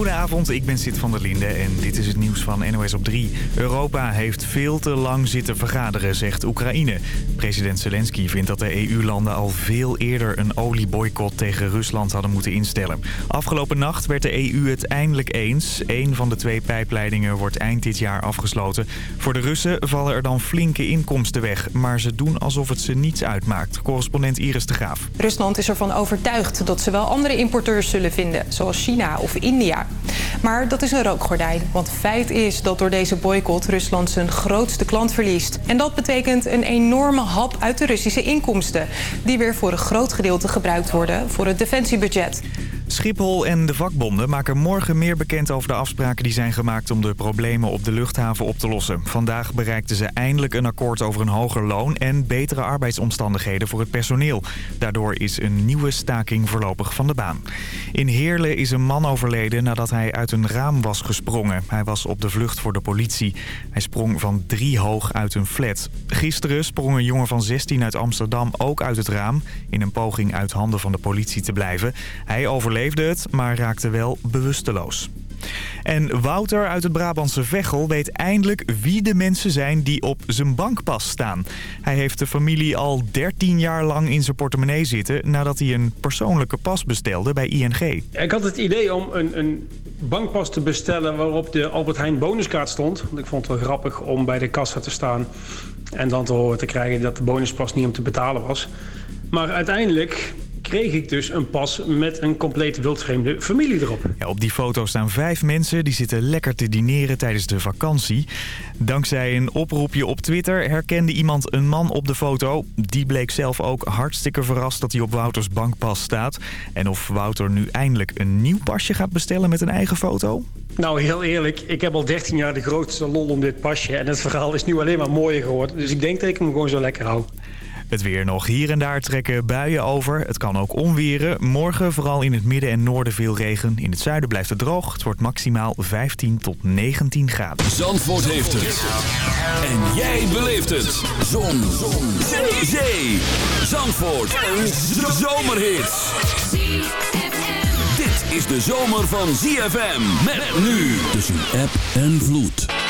Goedenavond, ik ben Sid van der Linde en dit is het nieuws van NOS op 3. Europa heeft veel te lang zitten vergaderen, zegt Oekraïne. President Zelensky vindt dat de EU-landen al veel eerder een olieboycott tegen Rusland hadden moeten instellen. Afgelopen nacht werd de EU het eindelijk eens. Eén van de twee pijpleidingen wordt eind dit jaar afgesloten. Voor de Russen vallen er dan flinke inkomsten weg, maar ze doen alsof het ze niets uitmaakt. Correspondent Iris de Graaf. Rusland is ervan overtuigd dat ze wel andere importeurs zullen vinden, zoals China of India. Maar dat is een rookgordijn, want feit is dat door deze boycott Rusland zijn grootste klant verliest. En dat betekent een enorme hap uit de Russische inkomsten, die weer voor een groot gedeelte gebruikt worden voor het defensiebudget. Schiphol en de vakbonden maken morgen meer bekend over de afspraken die zijn gemaakt om de problemen op de luchthaven op te lossen. Vandaag bereikten ze eindelijk een akkoord over een hoger loon en betere arbeidsomstandigheden voor het personeel. Daardoor is een nieuwe staking voorlopig van de baan. In Heerlen is een man overleden nadat hij uit een raam was gesprongen. Hij was op de vlucht voor de politie. Hij sprong van drie hoog uit een flat. Gisteren sprong een jongen van 16 uit Amsterdam ook uit het raam... in een poging uit handen van de politie te blijven. Hij overleefde het, maar raakte wel bewusteloos. En Wouter uit het Brabantse Veghel weet eindelijk wie de mensen zijn die op zijn bankpas staan. Hij heeft de familie al 13 jaar lang in zijn portemonnee zitten... nadat hij een persoonlijke pas bestelde bij ING. Ik had het idee om een, een bankpas te bestellen waarop de Albert Heijn bonuskaart stond. Want ik vond het wel grappig om bij de kassa te staan... en dan te horen te krijgen dat de bonuspas niet om te betalen was. Maar uiteindelijk kreeg ik dus een pas met een compleet wildvreemde familie erop. Ja, op die foto staan vijf mensen die zitten lekker te dineren tijdens de vakantie. Dankzij een oproepje op Twitter herkende iemand een man op de foto. Die bleek zelf ook hartstikke verrast dat hij op Wouters bankpas staat. En of Wouter nu eindelijk een nieuw pasje gaat bestellen met een eigen foto? Nou, heel eerlijk, ik heb al 13 jaar de grootste lol om dit pasje. En het verhaal is nu alleen maar mooier geworden. Dus ik denk dat ik hem gewoon zo lekker hou. Het weer nog. Hier en daar trekken buien over. Het kan ook onweren. Morgen vooral in het midden en noorden veel regen. In het zuiden blijft het droog. Het wordt maximaal 15 tot 19 graden. Zandvoort heeft het. En jij beleeft het. Zon. Zon. Zee. Zandvoort. Een zomerhit. Dit is de zomer van ZFM. Met nu tussen app en vloed.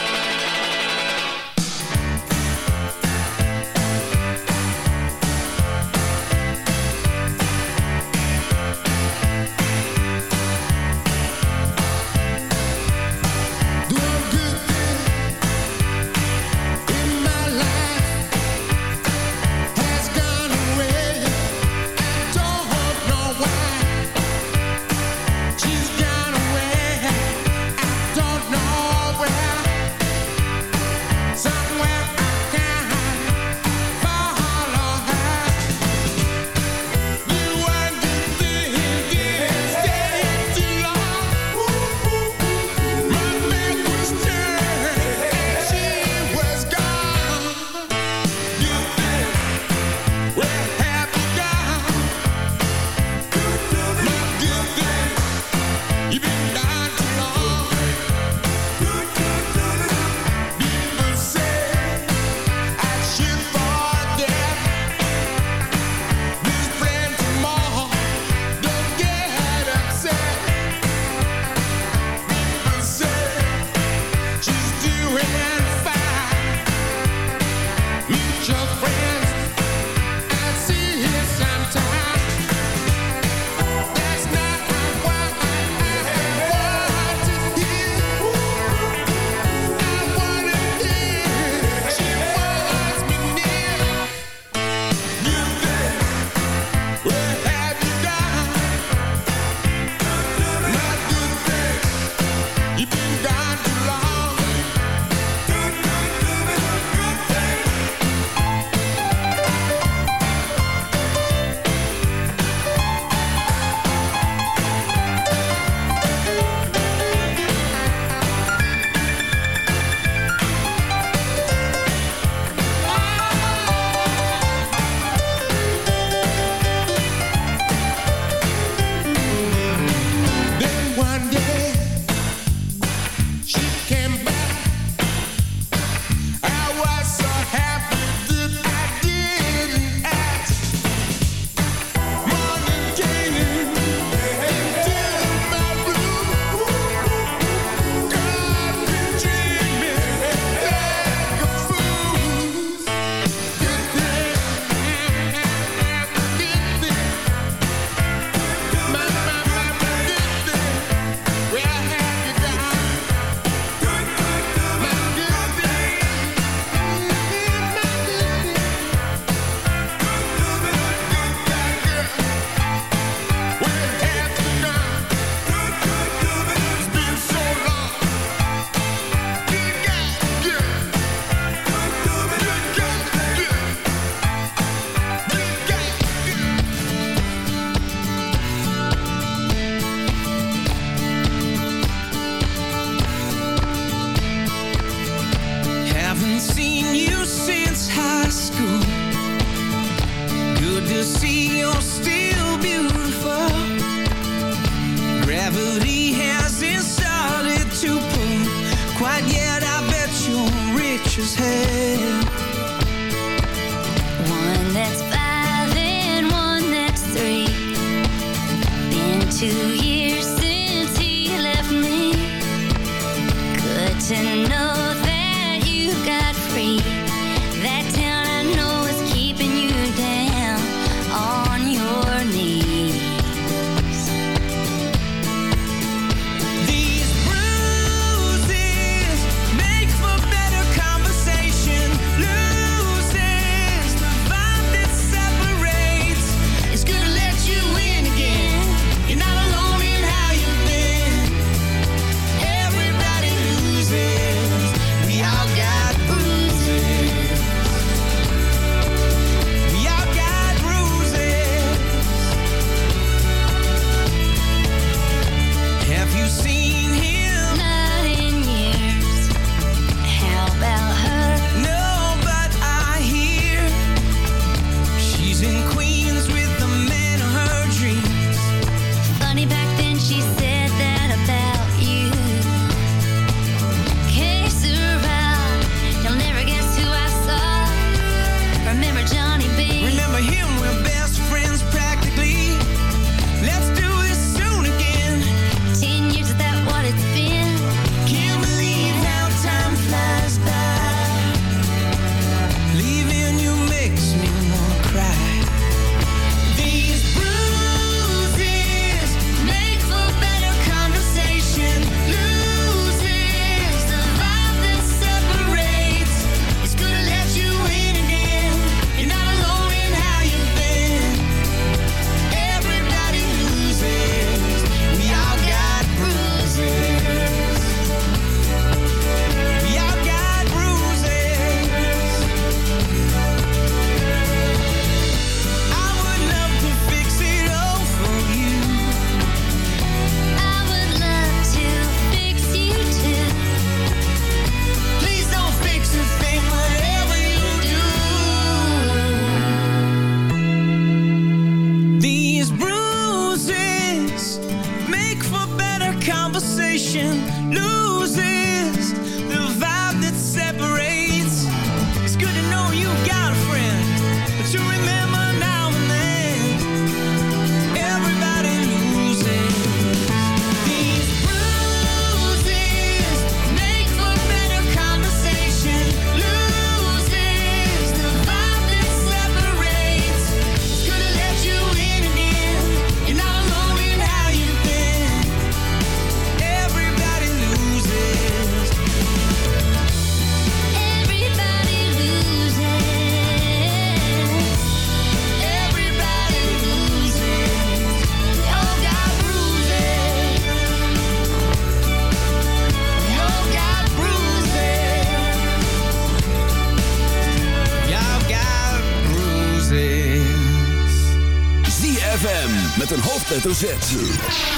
ZFM met een hoofdletter Z.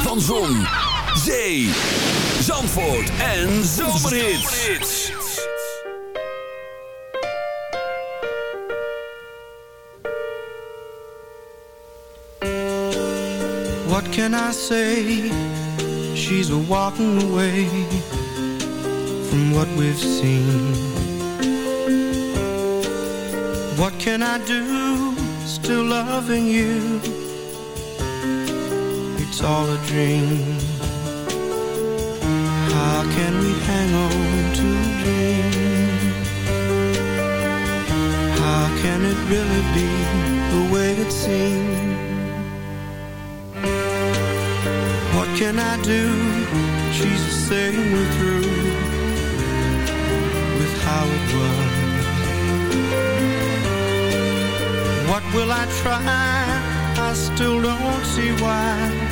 Van Zon, Zee, Zandvoort en Zomerhits. What can I say? She's walking away from what we've seen. What can I do? Still loving you. it's all a dream. How can we hang on to a dream? How can it really be the way it seems? What can I do? She's saying we're through With how it was. What will I try? I still don't see why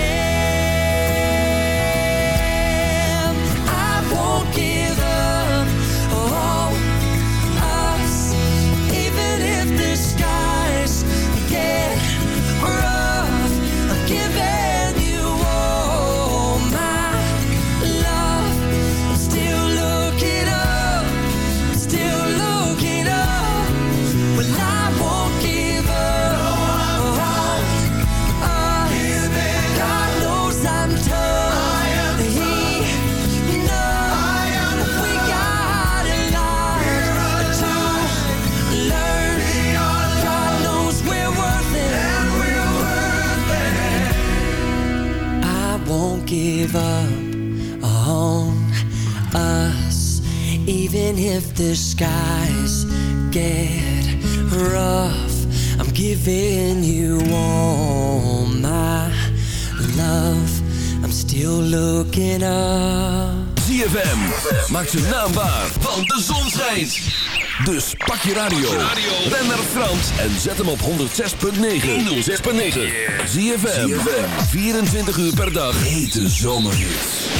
If the skies get rough. I'm giving you all my love. I'm still looking up. ZFM, maak zijn naam waar, want de zon schijnt. Dus pak je radio, ben naar Frans en zet hem op 106.9. 106.9. ZFM, 24 uur per dag. Hete zomerhits.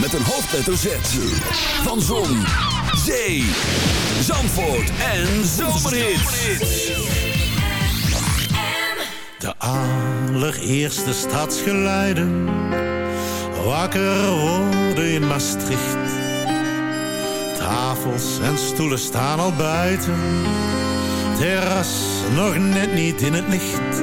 Met een hoofdletter Z. Van Zon, Zee, Zandvoort en Zomerhits. De allereerste stadsgeluiden Wakker worden in Maastricht Tafels en stoelen staan al buiten Terras nog net niet in het licht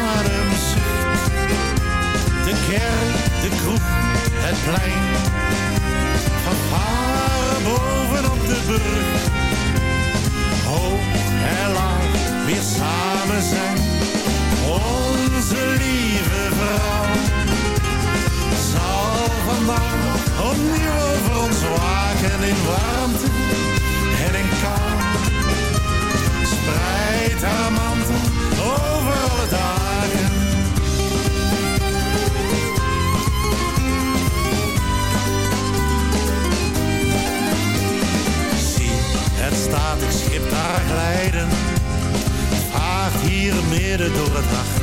de kroeg, het plein van varen bovenop de brug. Hoog en laag weer samen zijn. Onze lieve vrouw zal vandaag opnieuw over ons waken in warmte en in kou. Spreid haar mantel over glijden, vaart hier midden door het nacht.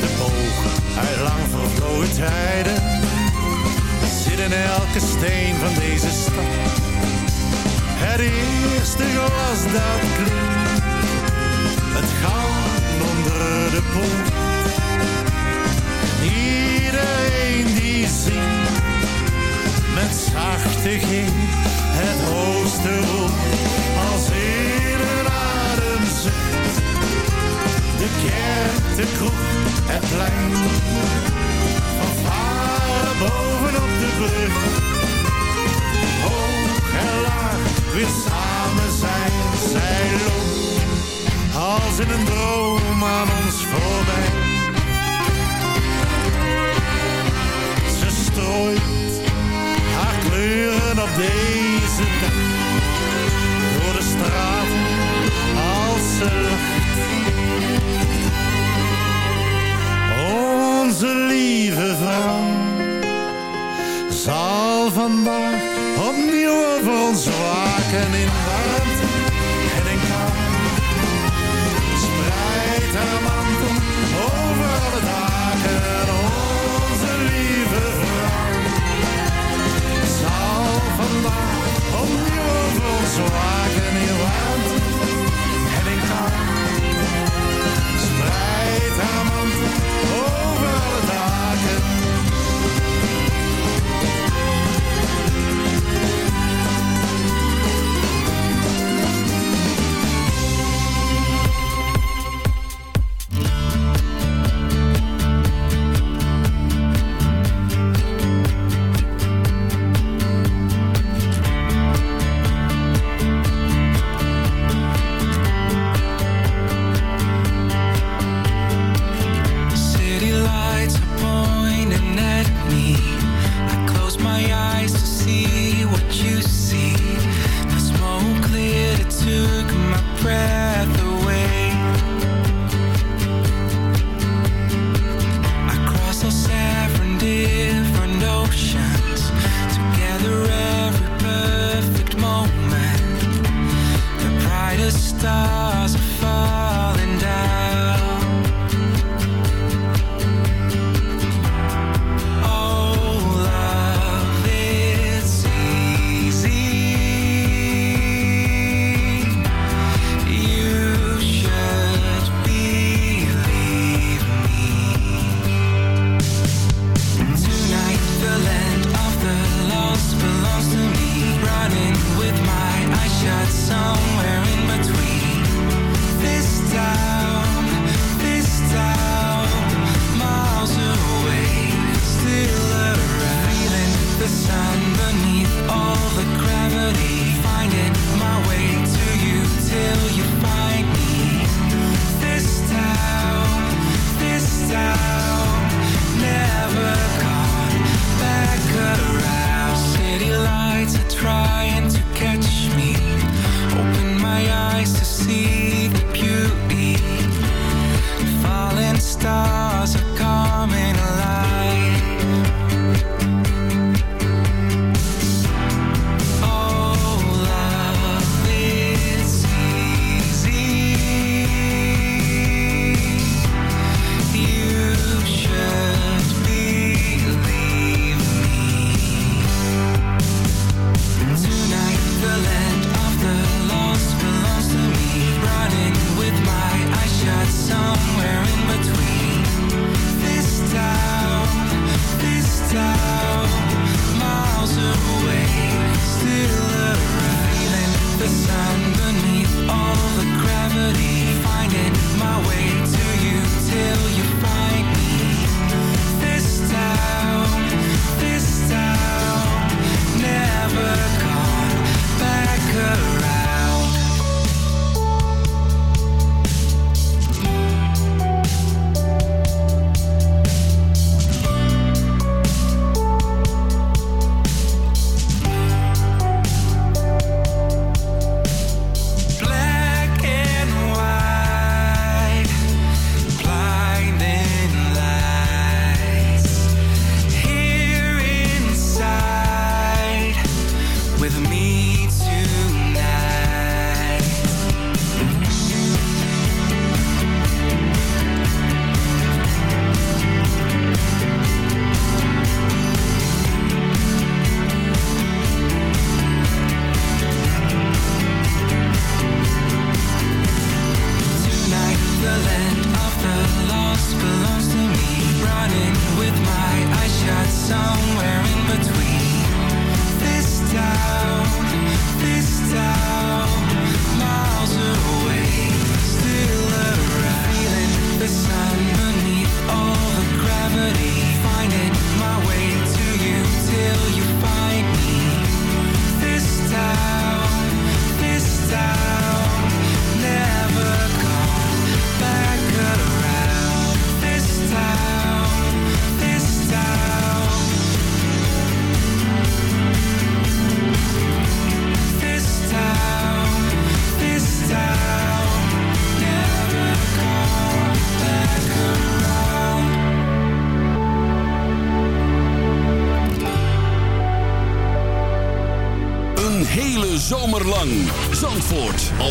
De boog uit lang vervlogen tijden, zit in elke steen van deze stad. Het eerste glas dat klinkt, het goud onder de poort. Iedereen die zingt, met samen nachtegaal het hoogste roep als in een ademzucht. De kerk, de kroeg, het plein, van varen bovenop de brug. Hoog en laag, weer samen zijn, zij loopt als in een droom aan ons voorbij. Ze strooit haar kleuren op deze dag. Als ze lacht. Onze lieve vrouw zal vandaag opnieuw over ons waken in warmte en in kou. Spreid haar mantel over alle dagen, onze lieve vrouw zal vandaag opnieuw in in kou. Spreid haar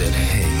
said, hey.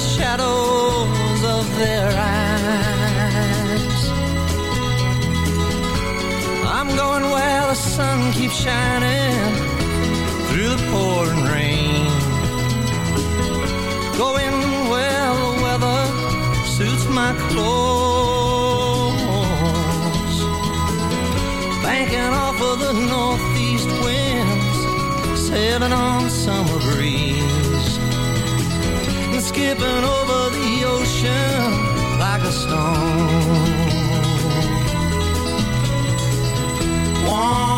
Shadows of their eyes. I'm going where the sun keeps shining through the pouring rain. Going where the weather suits my clothes. Banking off of the northeast winds, sailing on summer skipping over the ocean like a stone. I'm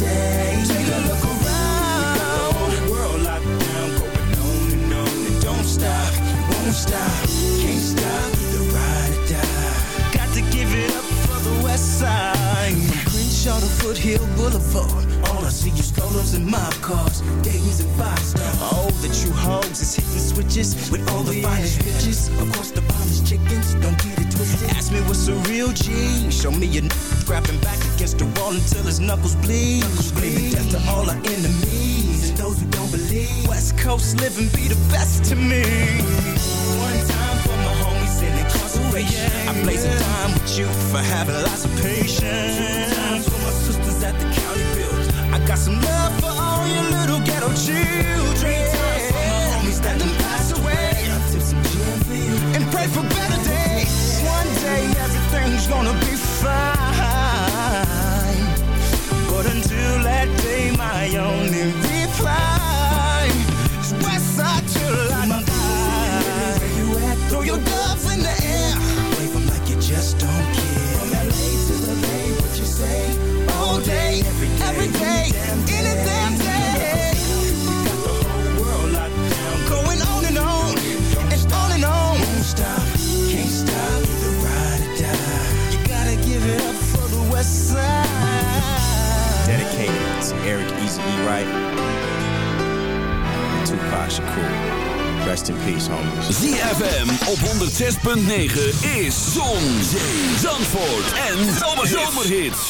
day. Take a look around. The world locked down, going on and on and don't stop, won't stop, can't stop, either ride or die. Got to give it up for the West Side. From Crenshaw to Foothill Boulevard. All I see is strollers and mob cars, Dayton's and five stars. Oh, the true hogs is hitting switches with all the finest bitches. Of course, the finest chickens, don't get it. Ask me what's a real G. Show me your grabbing back against the wall until his knuckles bleed. Screaming death to all our enemies and those who don't believe. West Coast living be the best to me. One time for my homies in incarceration. I blaze a dime with you for having lots of patience. Two times for my sisters at the county build. I got some love for all your little ghetto children. Three times for my homies that done passed away. I tip some gin for you and pray for better days say everything's gonna be fine. But until that day, my only reply is west side till I my die. Where you at? Throw your gloves in the air. Wave like you just don't care. From LA to the Bay, what you say? In peace. ZFM op 106.9 is Zon, Zee, Zandvoort en Zomerhits. Zomerhits.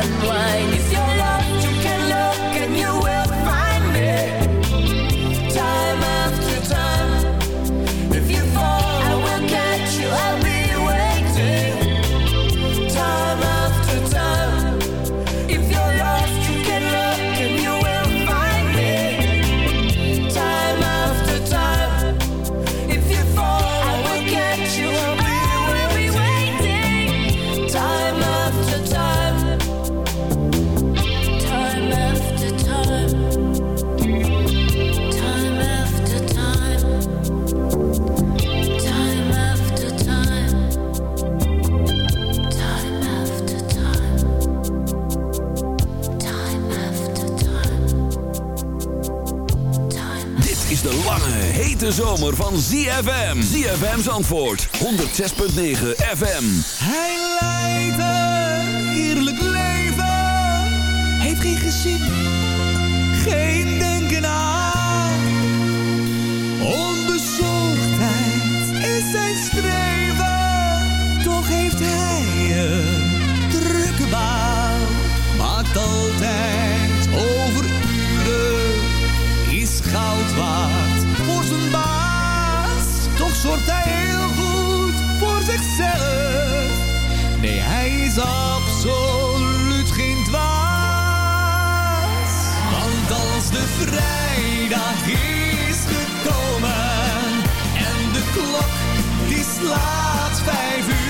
unwind. hete zomer van ZFM. ZFM's antwoord. 106.9 FM. Hij leidt een eerlijk leven. Heeft geen gezin. Geen zichzelf. Nee, hij is absoluut geen dwaas. Want als de vrijdag is gekomen en de klok die slaat vijf uur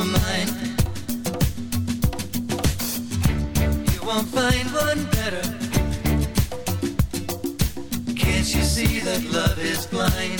You won't find one better. Can't you see that love is blind?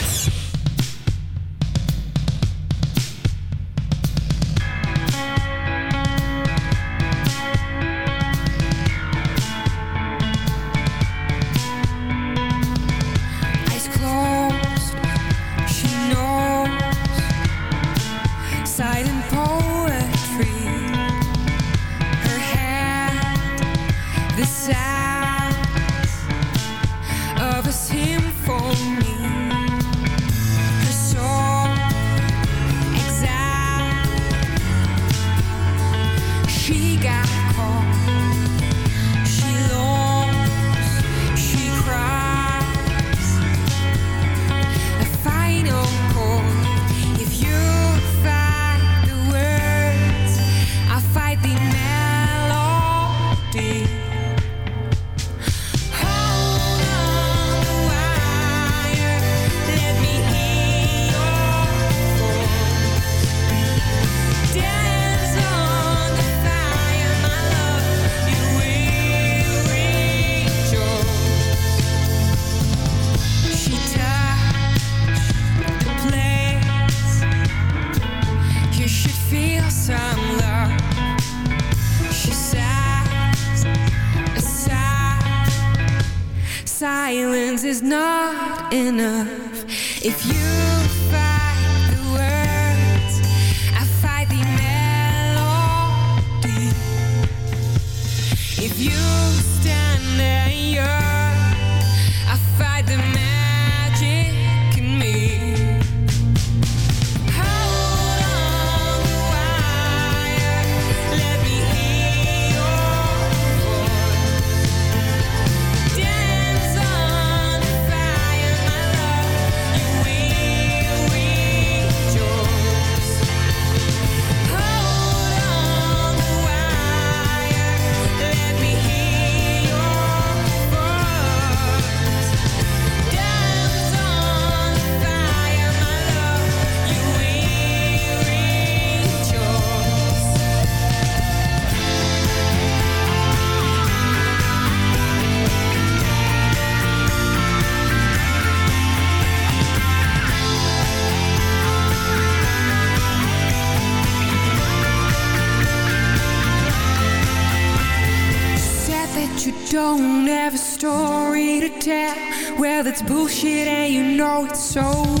Bullshit, and you know it so